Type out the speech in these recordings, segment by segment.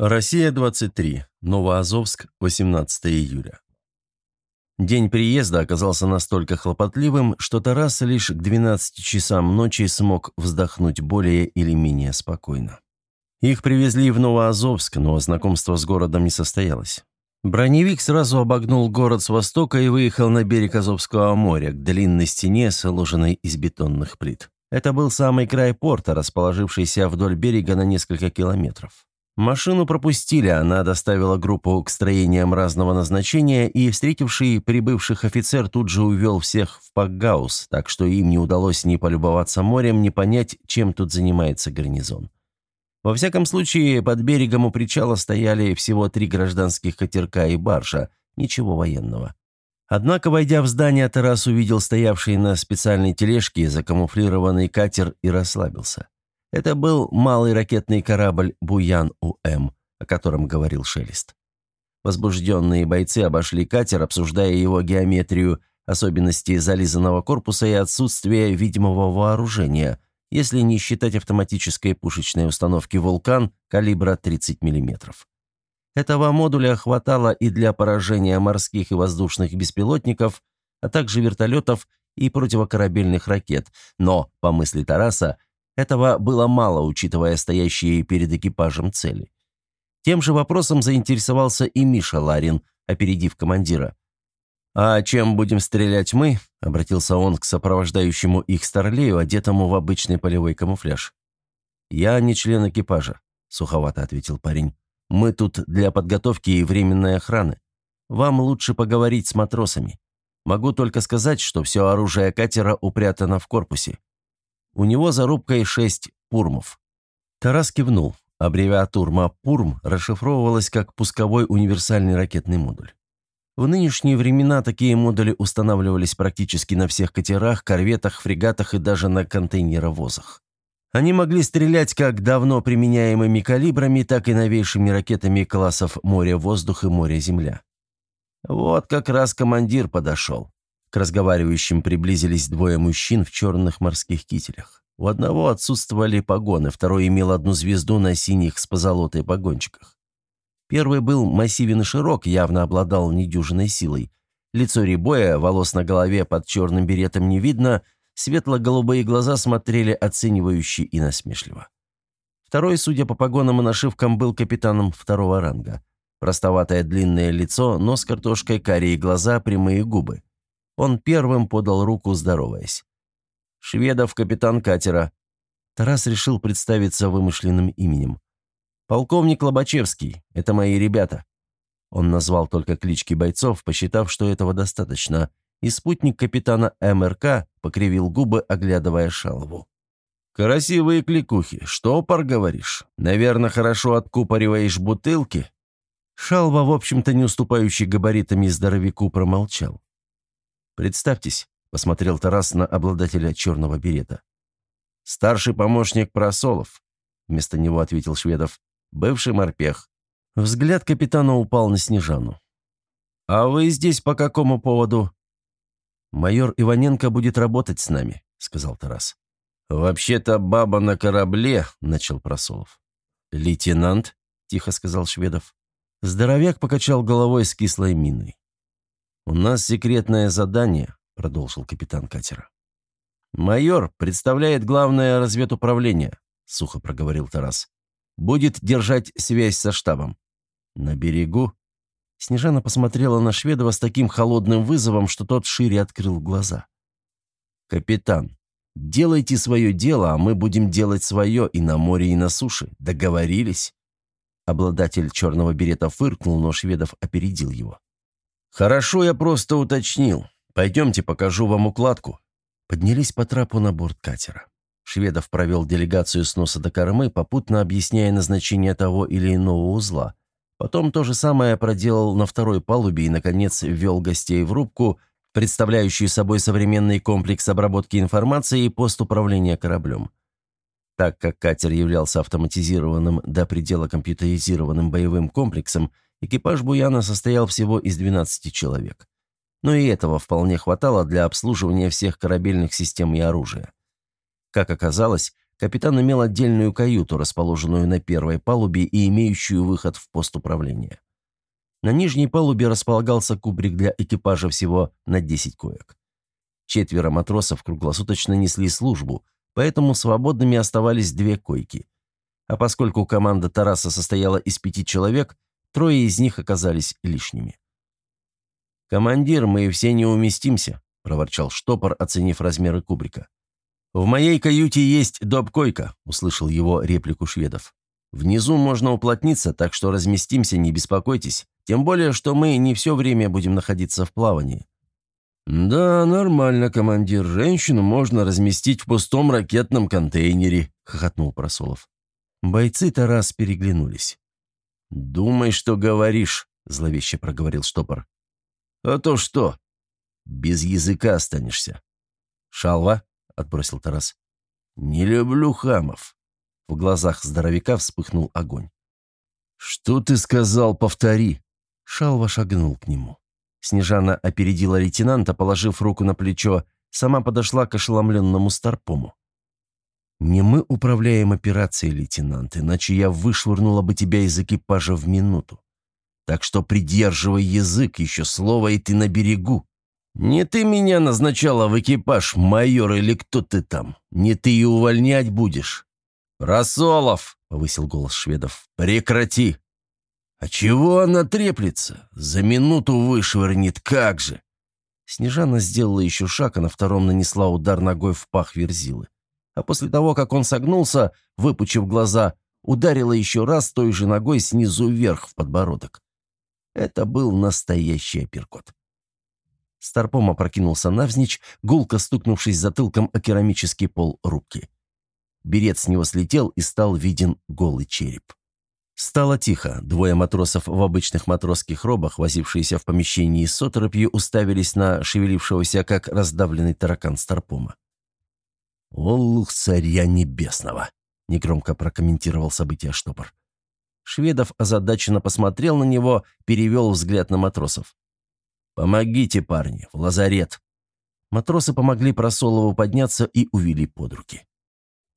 Россия-23. Новоазовск, 18 июля. День приезда оказался настолько хлопотливым, что Тарас лишь к 12 часам ночи смог вздохнуть более или менее спокойно. Их привезли в Новоазовск, но знакомство с городом не состоялось. Броневик сразу обогнул город с востока и выехал на берег Азовского моря, к длинной стене, сложенной из бетонных плит. Это был самый край порта, расположившийся вдоль берега на несколько километров. Машину пропустили, она доставила группу к строениям разного назначения, и встретивший прибывших офицер тут же увел всех в Пакгаус, так что им не удалось ни полюбоваться морем, ни понять, чем тут занимается гарнизон. Во всяком случае, под берегом у причала стояли всего три гражданских катерка и баржа, ничего военного. Однако, войдя в здание, Тарас увидел стоявший на специальной тележке закамуфлированный катер и расслабился. Это был малый ракетный корабль «Буян-УМ», о котором говорил Шелест. Возбужденные бойцы обошли катер, обсуждая его геометрию, особенности зализанного корпуса и отсутствие видимого вооружения, если не считать автоматической пушечной установки «Вулкан» калибра 30 мм. Этого модуля хватало и для поражения морских и воздушных беспилотников, а также вертолетов и противокорабельных ракет, но, по мысли Тараса, этого было мало, учитывая стоящие перед экипажем цели. Тем же вопросом заинтересовался и Миша Ларин, опередив командира. «А чем будем стрелять мы?» – обратился он к сопровождающему их старлею, одетому в обычный полевой камуфляж. «Я не член экипажа», – суховато ответил парень. «Мы тут для подготовки и временной охраны. Вам лучше поговорить с матросами. Могу только сказать, что все оружие катера упрятано в корпусе. У него зарубкой шесть пурмов. Тарас кивнул. Аббревиатура «Пурм» расшифровывалась как «пусковой универсальный ракетный модуль». В нынешние времена такие модули устанавливались практически на всех катерах, корветах, фрегатах и даже на контейнеровозах. Они могли стрелять как давно применяемыми калибрами, так и новейшими ракетами классов «Море-воздух» и «Море-земля». Вот как раз командир подошел. К разговаривающим приблизились двое мужчин в черных морских кителях. У одного отсутствовали погоны, второй имел одну звезду на синих с позолотой погончиках. Первый был массивен и широк, явно обладал недюжиной силой. Лицо рябое, волос на голове под черным беретом не видно, светло-голубые глаза смотрели оценивающе и насмешливо. Второй, судя по погонам и нашивкам, был капитаном второго ранга. Простоватое длинное лицо, нос картошкой, карие глаза, прямые губы. Он первым подал руку, здороваясь. «Шведов, капитан катера». Тарас решил представиться вымышленным именем. «Полковник Лобачевский. Это мои ребята». Он назвал только клички бойцов, посчитав, что этого достаточно, и спутник капитана МРК покривил губы, оглядывая шалву. «Красивые кликухи. Что, пар, говоришь? Наверное, хорошо откупориваешь бутылки?» Шалва, в общем-то, не уступающий габаритами здоровяку, промолчал. «Представьтесь», — посмотрел Тарас на обладателя черного берета. «Старший помощник Просолов», — вместо него ответил Шведов. «Бывший морпех». Взгляд капитана упал на Снежану. «А вы здесь по какому поводу?» «Майор Иваненко будет работать с нами», — сказал Тарас. «Вообще-то баба на корабле», — начал Просолов. «Лейтенант», — тихо сказал Шведов. Здоровяк покачал головой с кислой миной. «У нас секретное задание», — продолжил капитан катера. «Майор представляет главное разведуправление», — сухо проговорил Тарас. «Будет держать связь со штабом». «На берегу?» Снежана посмотрела на Шведова с таким холодным вызовом, что тот шире открыл глаза. «Капитан, делайте свое дело, а мы будем делать свое и на море, и на суше. Договорились?» Обладатель черного берета фыркнул, но Шведов опередил его. «Хорошо, я просто уточнил. Пойдемте, покажу вам укладку». Поднялись по трапу на борт катера. Шведов провел делегацию с носа до кормы, попутно объясняя назначение того или иного узла. Потом то же самое проделал на второй палубе и, наконец, ввел гостей в рубку, представляющую собой современный комплекс обработки информации и пост управления кораблем. Так как катер являлся автоматизированным до предела компьютеризированным боевым комплексом, Экипаж «Буяна» состоял всего из 12 человек. Но и этого вполне хватало для обслуживания всех корабельных систем и оружия. Как оказалось, Капитан имел отдельную каюту, расположенную на первой палубе и имеющую выход в пост управления. На нижней палубе располагался кубрик для экипажа всего на 10 коек. Четверо матросов круглосуточно несли службу, поэтому свободными оставались две койки. А поскольку команда Тараса состояла из пяти человек, трое из них оказались лишними. «Командир, мы все не уместимся», – проворчал штопор, оценив размеры кубрика. «В моей каюте есть доп-койка», – услышал его реплику шведов. «Внизу можно уплотниться, так что разместимся, не беспокойтесь. Тем более, что мы не все время будем находиться в плавании». «Да, нормально, командир. Женщину можно разместить в пустом ракетном контейнере», — хохотнул Просолов. Бойцы Тарас переглянулись. «Думай, что говоришь», — зловеще проговорил штопор. «А то что? Без языка останешься». «Шалва?» — отбросил Тарас. «Не люблю хамов». В глазах здоровяка вспыхнул огонь. «Что ты сказал? Повтори!» Шалва шагнул к нему. Снежана опередила лейтенанта, положив руку на плечо, сама подошла к ошеломленному Старпому. «Не мы управляем операцией, лейтенант, иначе я вышвырнула бы тебя из экипажа в минуту. Так что придерживай язык, еще слово, и ты на берегу. Не ты меня назначала в экипаж, майор или кто ты там. Не ты и увольнять будешь». «Просолов!» — повысил голос шведов. «Прекрати! «А чего она треплется? За минуту вышвырнет, как же!» Снежана сделала еще шаг, а на втором нанесла удар ногой в пах Верзилы. А после того, как он согнулся, выпучив глаза, ударила еще раз той же ногой снизу вверх в подбородок. Это был настоящий апперкот. Старпом опрокинулся навзничь, гулко стукнувшись затылком о керамический пол рубки. Берет с него слетел и стал виден голый череп. Стало тихо. Двое матросов в обычных матросских робах, возившиеся в помещении с оторопью, уставились на шевелившегося, как раздавленный таракан Старпома. «Олух царя небесного!» — негромко прокомментировал события штопор. Шведов озадаченно посмотрел на него, перевел взгляд на матросов. «Помогите, парни, в лазарет!» Матросы помогли Просолову подняться и увели под руки.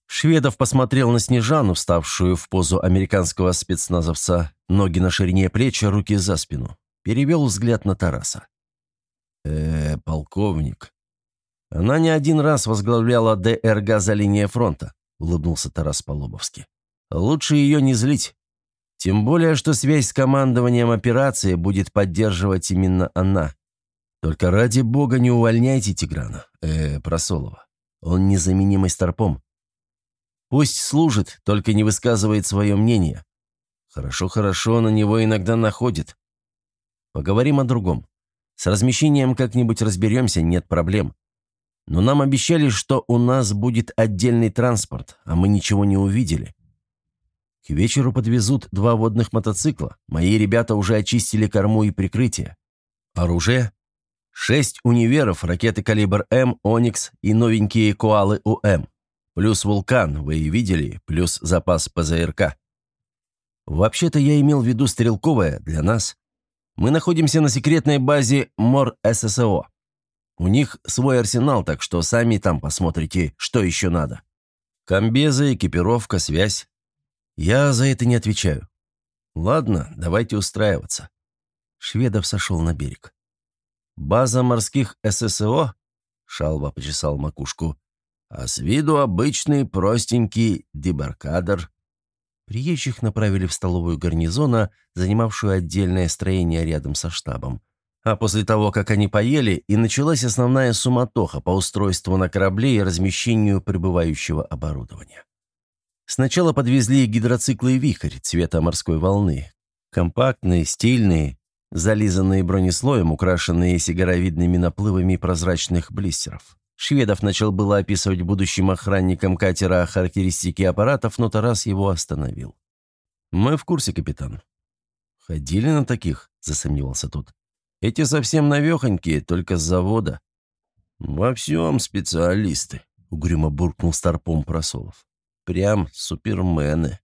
Шведов посмотрел на Снежану, вставшую в позу американского спецназовца, ноги на ширине плеч, руки за спину. Перевел взгляд на Тараса. э полковник. Она не один раз возглавляла ДРГ за линией фронта», — улыбнулся Тарас Полобовский. «Лучше ее не злить. Тем более, что связь с командованием операции будет поддерживать именно она. Только ради бога не увольняйте Тиграна, э, Просолова. Он незаменимый старпом. Пусть служит, только не высказывает свое мнение. Хорошо-хорошо, на него иногда находит. Поговорим о другом. С размещением как-нибудь разберемся, нет проблем. Но нам обещали, что у нас будет отдельный транспорт, а мы ничего не увидели. К вечеру подвезут два водных мотоцикла. Мои ребята уже очистили корму и прикрытие. Оружие? Шесть универов, ракеты калибр М, Оникс и новенькие Коалы УМ. Плюс вулкан, вы и видели, плюс запас ПЗРК. Вообще-то я имел в виду стрелковое для нас. Мы находимся на секретной базе МОР ССО. У них свой арсенал, так что сами там посмотрите, что еще надо. Комбезы, экипировка, связь. Я за это не отвечаю. Ладно, давайте устраиваться. Шведов сошел на берег. «База морских ССО?» Шалва почесал макушку а с виду обычный простенький дебаркадер. Приезжих направили в столовую гарнизона, занимавшую отдельное строение рядом со штабом. А после того, как они поели, и началась основная суматоха по устройству на корабле и размещению прибывающего оборудования. Сначала подвезли гидроциклы «Вихрь» цвета морской волны. Компактные, стильные, зализанные бронеслоем, украшенные сигаровидными наплывами прозрачных блистеров. Шведов начал было описывать будущим охранникам катера характеристики аппаратов, но Тарас его остановил. «Мы в курсе, капитан». «Ходили на таких?» – засомневался тот. «Эти совсем навехонькие, только с завода». «Во всем специалисты», – угрюмо буркнул старпом Просолов. «Прям супермены».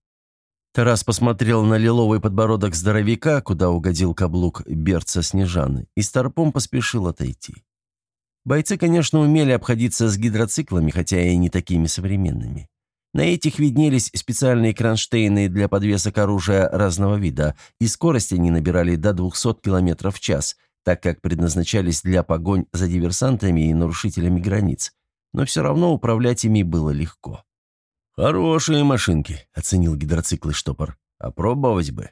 Тарас посмотрел на лиловый подбородок здоровяка, куда угодил каблук берца Снежаны, и старпом поспешил отойти. Бойцы, конечно, умели обходиться с гидроциклами, хотя и не такими современными. На этих виднелись специальные кронштейны для подвесок оружия разного вида, и скорость они набирали до 200 км в час, так как предназначались для погонь за диверсантами и нарушителями границ. Но все равно управлять ими было легко. «Хорошие машинки», — оценил гидроциклы штопор. «Опробовать бы».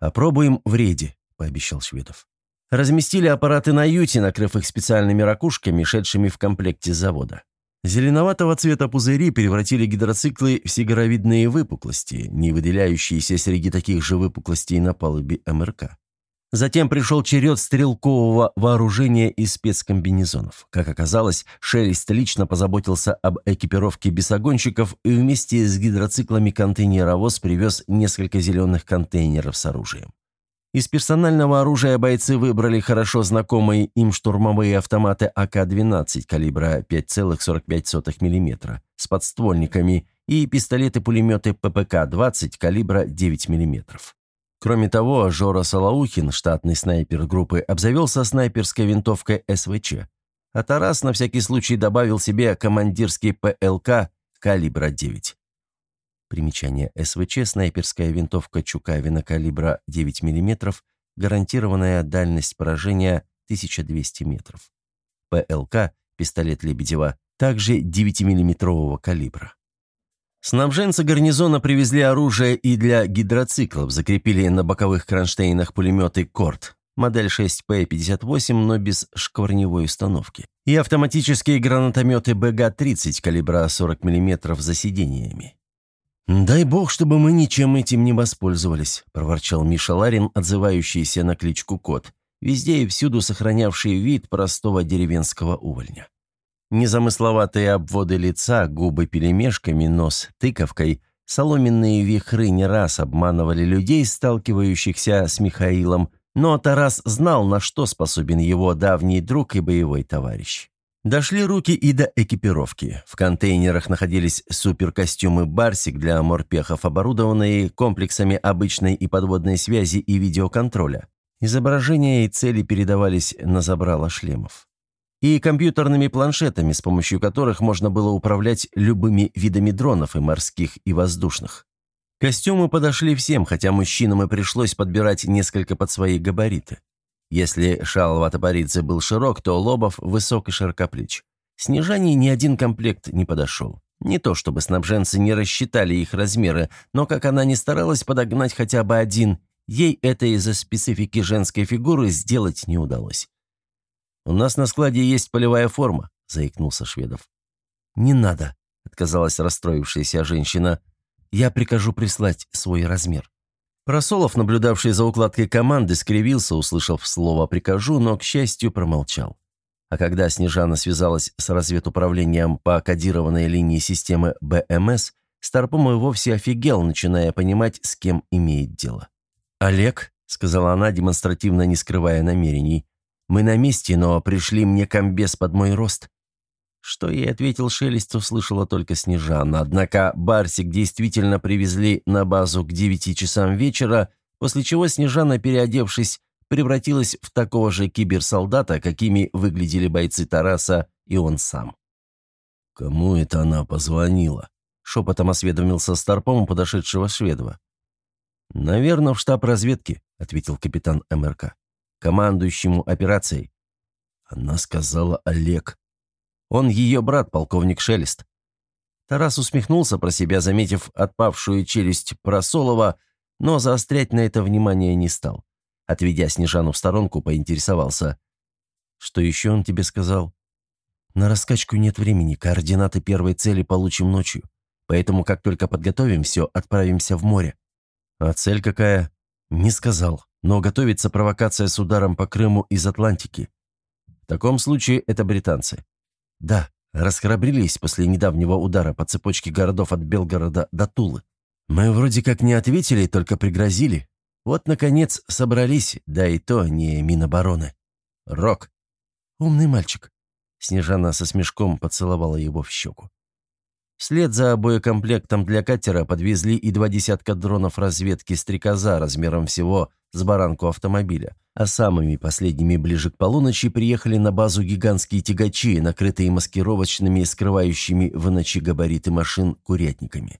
«Опробуем в рейде», — пообещал Шведов. Разместили аппараты на юте, накрыв их специальными ракушками, шедшими в комплекте завода. Зеленоватого цвета пузыри превратили гидроциклы в сигаровидные выпуклости, не выделяющиеся среди таких же выпуклостей на палубе МРК. Затем пришел черед стрелкового вооружения и спецкомбинезонов. Как оказалось, Шелест лично позаботился об экипировке бесогонщиков и вместе с гидроциклами контейнеровоз привез несколько зеленых контейнеров с оружием. Из персонального оружия бойцы выбрали хорошо знакомые им штурмовые автоматы АК-12 калибра 5,45 мм с подствольниками и пистолеты-пулеметы ППК-20 калибра 9 мм. Кроме того, Жора Салаухин, штатный снайпер группы, обзавелся снайперской винтовкой СВЧ, а Тарас на всякий случай добавил себе командирский ПЛК калибра 9. Примечание СВЧ – снайперская винтовка Чукавина калибра 9 мм, гарантированная дальность поражения 1200 метров. ПЛК – пистолет Лебедева, также 9-миллиметрового калибра. Снабженцы гарнизона привезли оружие и для гидроциклов, закрепили на боковых кронштейнах пулеметы «Корт», модель 6П-58, но без шкварневой установки, и автоматические гранатометы БГ-30 калибра 40 мм за сидениями. «Дай бог, чтобы мы ничем этим не воспользовались», – проворчал Миша Ларин, отзывающийся на кличку Кот, везде и всюду сохранявший вид простого деревенского увольня. Незамысловатые обводы лица, губы перемешками, нос тыковкой, соломенные вихры не раз обманывали людей, сталкивающихся с Михаилом, но Тарас знал, на что способен его давний друг и боевой товарищ. Дошли руки и до экипировки. В контейнерах находились суперкостюмы «Барсик» для морпехов, оборудованные комплексами обычной и подводной связи и видеоконтроля. Изображения и цели передавались на забрало шлемов. И компьютерными планшетами, с помощью которых можно было управлять любыми видами дронов и морских, и воздушных. Костюмы подошли всем, хотя мужчинам и пришлось подбирать несколько под свои габариты. Если шал Ватапаридзе был широк, то Лобов высок и широкоплеч. Снежане ни один комплект не подошел. Не то чтобы снабженцы не рассчитали их размеры, но как она не старалась подогнать хотя бы один, ей это из-за специфики женской фигуры сделать не удалось. «У нас на складе есть полевая форма», — заикнулся Шведов. «Не надо», — отказалась расстроившаяся женщина. «Я прикажу прислать свой размер». Просолов, наблюдавший за укладкой команды, скривился, услышав слово «прикажу», но, к счастью, промолчал. А когда Снежана связалась с разведуправлением по кодированной линии системы БМС, Старпом и вовсе офигел, начиная понимать, с кем имеет дело. «Олег», — сказала она, демонстративно не скрывая намерений, — «мы на месте, но пришли мне комбез под мой рост. Что ей ответил Шелест, услышала только Снежана. Однако Барсик действительно привезли на базу к девяти часам вечера, после чего Снежана, переодевшись, превратилась в такого же киберсолдата, какими выглядели бойцы Тараса и он сам. «Кому это она позвонила?» — шепотом осведомился Старпом подошедшего Шведова. «Наверное, в штаб разведки», — ответил капитан МРК. «Командующему операцией». Она сказала Олег. Он ее брат, полковник Шелест». Тарас усмехнулся про себя, заметив отпавшую челюсть Просолова, но заострять на это внимание не стал. Отведя Снежану в сторонку, поинтересовался. «Что еще он тебе сказал?» «На раскачку нет времени, координаты первой цели получим ночью. Поэтому, как только подготовим все, отправимся в море». «А цель какая?» «Не сказал, но готовится провокация с ударом по Крыму из Атлантики. В таком случае это британцы. Да, расхрабрились после недавнего удара по цепочке городов от Белгорода до Тулы. Мы вроде как не ответили, только пригрозили. Вот, наконец, собрались, да и то не Минобороны. Рок. Умный мальчик. Снежана со смешком поцеловала его в щеку. Вслед за боекомплектом для катера подвезли и два десятка дронов разведки «Стрекоза» размером всего с баранку автомобиля, а самыми последними ближе к полуночи приехали на базу гигантские тягачи, накрытые маскировочными, скрывающими в ночи габариты машин курятниками.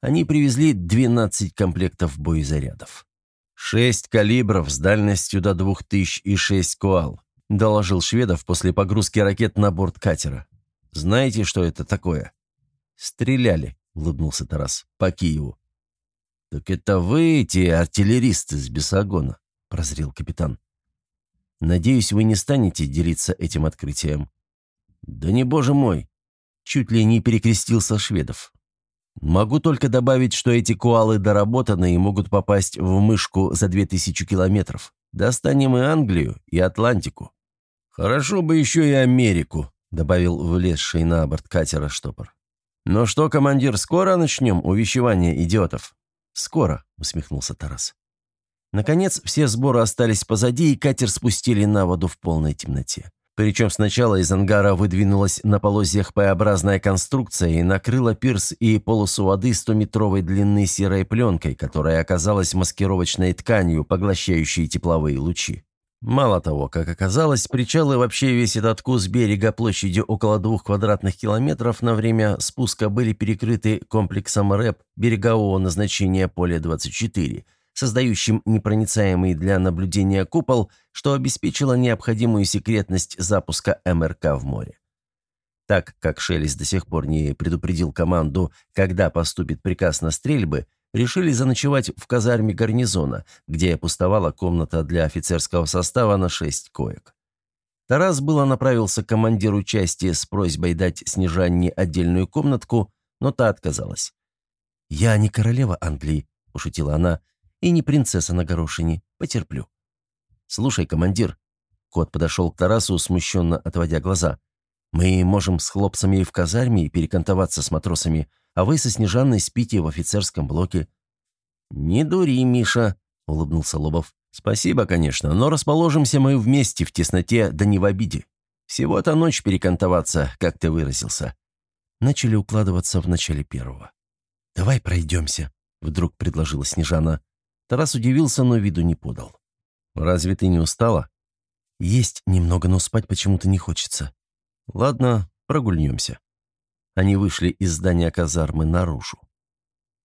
Они привезли 12 комплектов боезарядов. «Шесть калибров с дальностью до 2000 и шесть коал», доложил Шведов после погрузки ракет на борт катера. «Знаете, что это такое?» «Стреляли», — улыбнулся Тарас, — «по Киеву». «Так это вы, эти артиллеристы с Бесогона?» – прозрел капитан. «Надеюсь, вы не станете делиться этим открытием». «Да не боже мой!» – чуть ли не перекрестился Шведов. «Могу только добавить, что эти куалы доработаны и могут попасть в мышку за две тысячи километров. Достанем и Англию, и Атлантику». «Хорошо бы еще и Америку», – добавил влезший на борт катера штопор. «Ну что, командир, скоро начнем увещевание идиотов?» «Скоро», — усмехнулся Тарас. Наконец, все сборы остались позади, и катер спустили на воду в полной темноте. Причем сначала из ангара выдвинулась на полозьях П-образная конструкция и накрыла пирс и полосу воды 100-метровой длины серой пленкой, которая оказалась маскировочной тканью, поглощающей тепловые лучи. Мало того, как оказалось, причал и вообще весь этот кус берега площадью около двух квадратных километров на время спуска были перекрыты комплексом РЭП берегового назначения Поле-24, создающим непроницаемый для наблюдения купол, что обеспечило необходимую секретность запуска МРК в море. Так как Шелест до сих пор не предупредил команду, когда поступит приказ на стрельбы, решили заночевать в казарме гарнизона, где пустовала комната для офицерского состава на шесть коек. Тарас было направился к командиру части с просьбой дать Снежанне отдельную комнатку, но та отказалась. «Я не королева Англии», – пошутила она, – «и не принцесса на горошине. Потерплю». «Слушай, командир», – кот подошел к Тарасу, смущенно отводя глаза, – «мы можем с хлопцами в казарме перекантоваться с матросами, а вы со Снежанной спите в офицерском блоке». «Не дури, Миша», — улыбнулся Лобов. «Спасибо, конечно, но расположимся мы вместе в тесноте, да не в обиде. Всего-то ночь перекантоваться, как ты выразился». Начали укладываться в начале первого. «Давай пройдемся», — вдруг предложила Снежана. Тарас удивился, но виду не подал. «Разве ты не устала?» «Есть немного, но спать почему-то не хочется». «Ладно, прогульнемся». Они вышли из здания казармы наружу.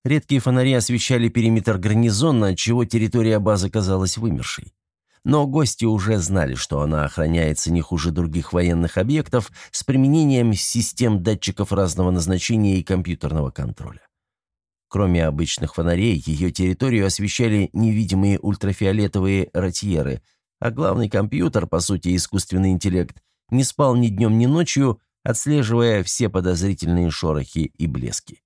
Редкие фонари освещали периметр гарнизона, отчего территория базы казалась вымершей. Но гости уже знали, что она охраняется не хуже других военных объектов с применением систем датчиков разного назначения и компьютерного контроля. Кроме обычных фонарей, ее территорию освещали невидимые ультрафиолетовые ротьеры, а главный компьютер, по сути искусственный интеллект, не спал ни днем, ни ночью, отслеживая все подозрительные шорохи и блески.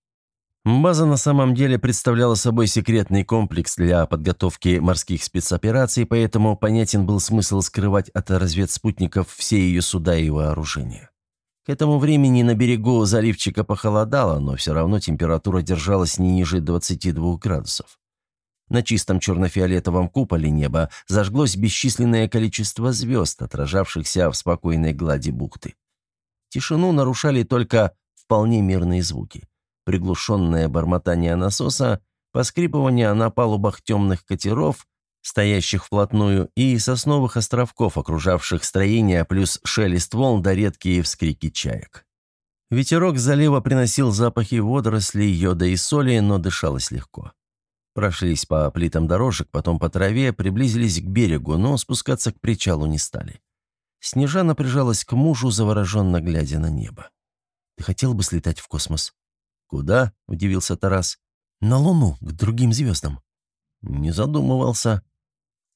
База на самом деле представляла собой секретный комплекс для подготовки морских спецопераций, поэтому понятен был смысл скрывать от разведспутников все ее суда и вооружения. К этому времени на берегу заливчика похолодало, но все равно температура держалась не ниже 22 градусов. На чистом черно-фиолетовом куполе неба зажглось бесчисленное количество звезд, отражавшихся в спокойной глади бухты. Тишину нарушали только вполне мирные звуки. Приглушенное бормотание насоса, поскрипывание на палубах темных катеров, стоящих вплотную, и сосновых островков, окружавших строение, плюс шелест волн да редкие вскрики чаек. Ветерок залива приносил запахи водорослей, йода и соли, но дышалось легко. Прошлись по плитам дорожек, потом по траве, приблизились к берегу, но спускаться к причалу не стали. Снежана прижалась к мужу, завороженно глядя на небо. «Ты хотел бы слетать в космос?» «Куда?» – удивился Тарас. «На Луну, к другим звездам». «Не задумывался».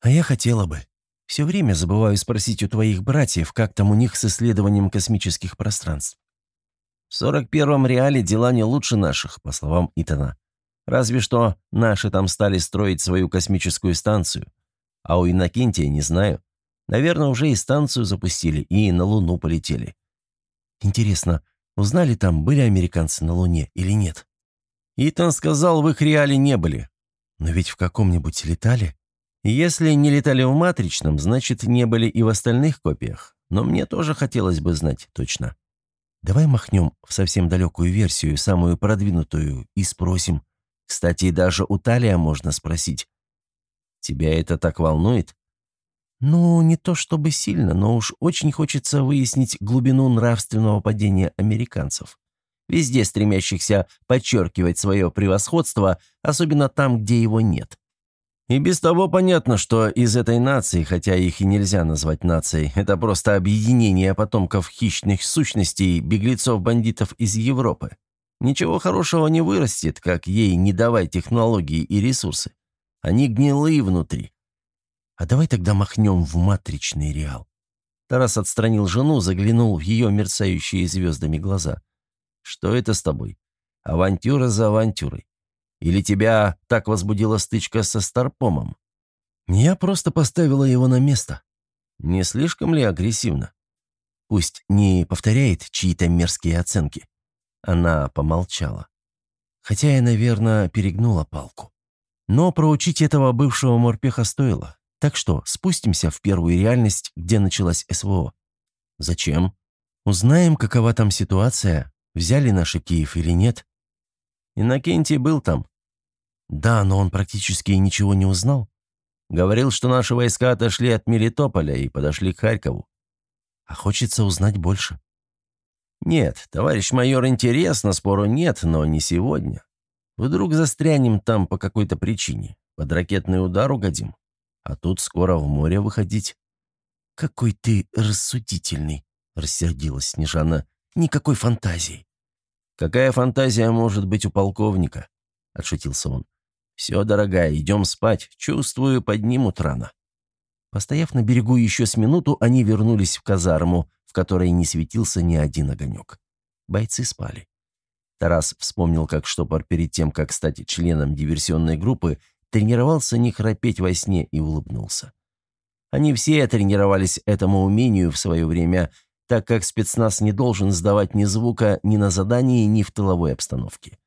«А я хотела бы. Все время забываю спросить у твоих братьев, как там у них с исследованием космических пространств». «В сорок первом реале дела не лучше наших», по словам Итана. «Разве что наши там стали строить свою космическую станцию. А у Иннокентия не знаю. Наверное, уже и станцию запустили, и на Луну полетели. Интересно, узнали там, были американцы на Луне или нет? Итан сказал, в их реале не были. Но ведь в каком-нибудь летали? Если не летали в матричном, значит, не были и в остальных копиях. Но мне тоже хотелось бы знать точно. Давай махнем в совсем далекую версию, самую продвинутую, и спросим. Кстати, даже у Талия можно спросить. Тебя это так волнует? Ну, не то чтобы сильно, но уж очень хочется выяснить глубину нравственного падения американцев, везде стремящихся подчеркивать свое превосходство, особенно там, где его нет. И без того понятно, что из этой нации, хотя их и нельзя назвать нацией, это просто объединение потомков хищных сущностей, беглецов-бандитов из Европы. Ничего хорошего не вырастет, как ей не давай технологии и ресурсы. Они гнилые внутри. А давай тогда махнем в матричный реал. Тарас отстранил жену, заглянул в ее мерцающие звездами глаза. «Что это с тобой? Авантюра за авантюрой. Или тебя так возбудила стычка со Старпомом? Я просто поставила его на место. Не слишком ли агрессивно? Пусть не повторяет чьи-то мерзкие оценки. Она помолчала. Хотя я, наверное, перегнула палку. Но проучить этого бывшего морпеха стоило. Так что спустимся в первую реальность, где началась СВО. Зачем? Узнаем, какова там ситуация, взяли наши Киев или нет. Иннокентий был там. Да, но он практически ничего не узнал. Говорил, что наши войска отошли от Мелитополя и подошли к Харькову. А хочется узнать больше. Нет, товарищ майор, интересно, спору нет, но не сегодня. Вдруг застрянем там по какой-то причине. Под ракетный удар угодим. А тут скоро в море выходить. «Какой ты рассудительный!» — рассердилась Снежана. «Никакой фантазии». «Какая фантазия может быть у полковника?» — отшутился он. «Все, дорогая, идем спать. Чувствую, поднимут рано». Постояв на берегу еще с минуту, они вернулись в казарму, в которой не светился ни один огонек. Бойцы спали. Тарас вспомнил, как штопор перед тем, как стать членом диверсионной группы, тренировался не храпеть во сне и улыбнулся. Они все тренировались этому умению в свое время, так как спецназ не должен сдавать ни звука ни на задании, ни в тыловой обстановке.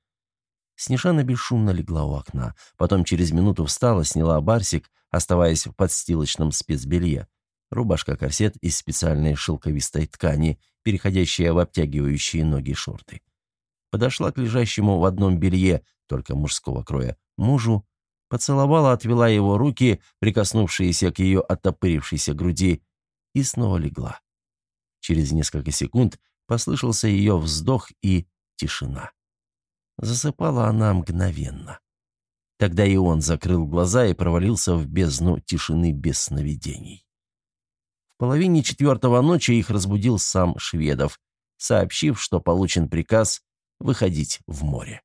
Снежана бесшумно легла у окна, потом через минуту встала, сняла барсик, оставаясь в подстилочном спецбелье. Рубашка-корсет из специальной шелковистой ткани, переходящая в обтягивающие ноги шорты. Подошла к лежащему в одном белье, только мужского кроя, мужу, поцеловала, отвела его руки, прикоснувшиеся к ее оттопырившейся груди, и снова легла. Через несколько секунд послышался ее вздох и тишина. Засыпала она мгновенно. Тогда и он закрыл глаза и провалился в бездну тишины без сновидений. В половине четвертого ночи их разбудил сам Шведов, сообщив, что получен приказ выходить в море.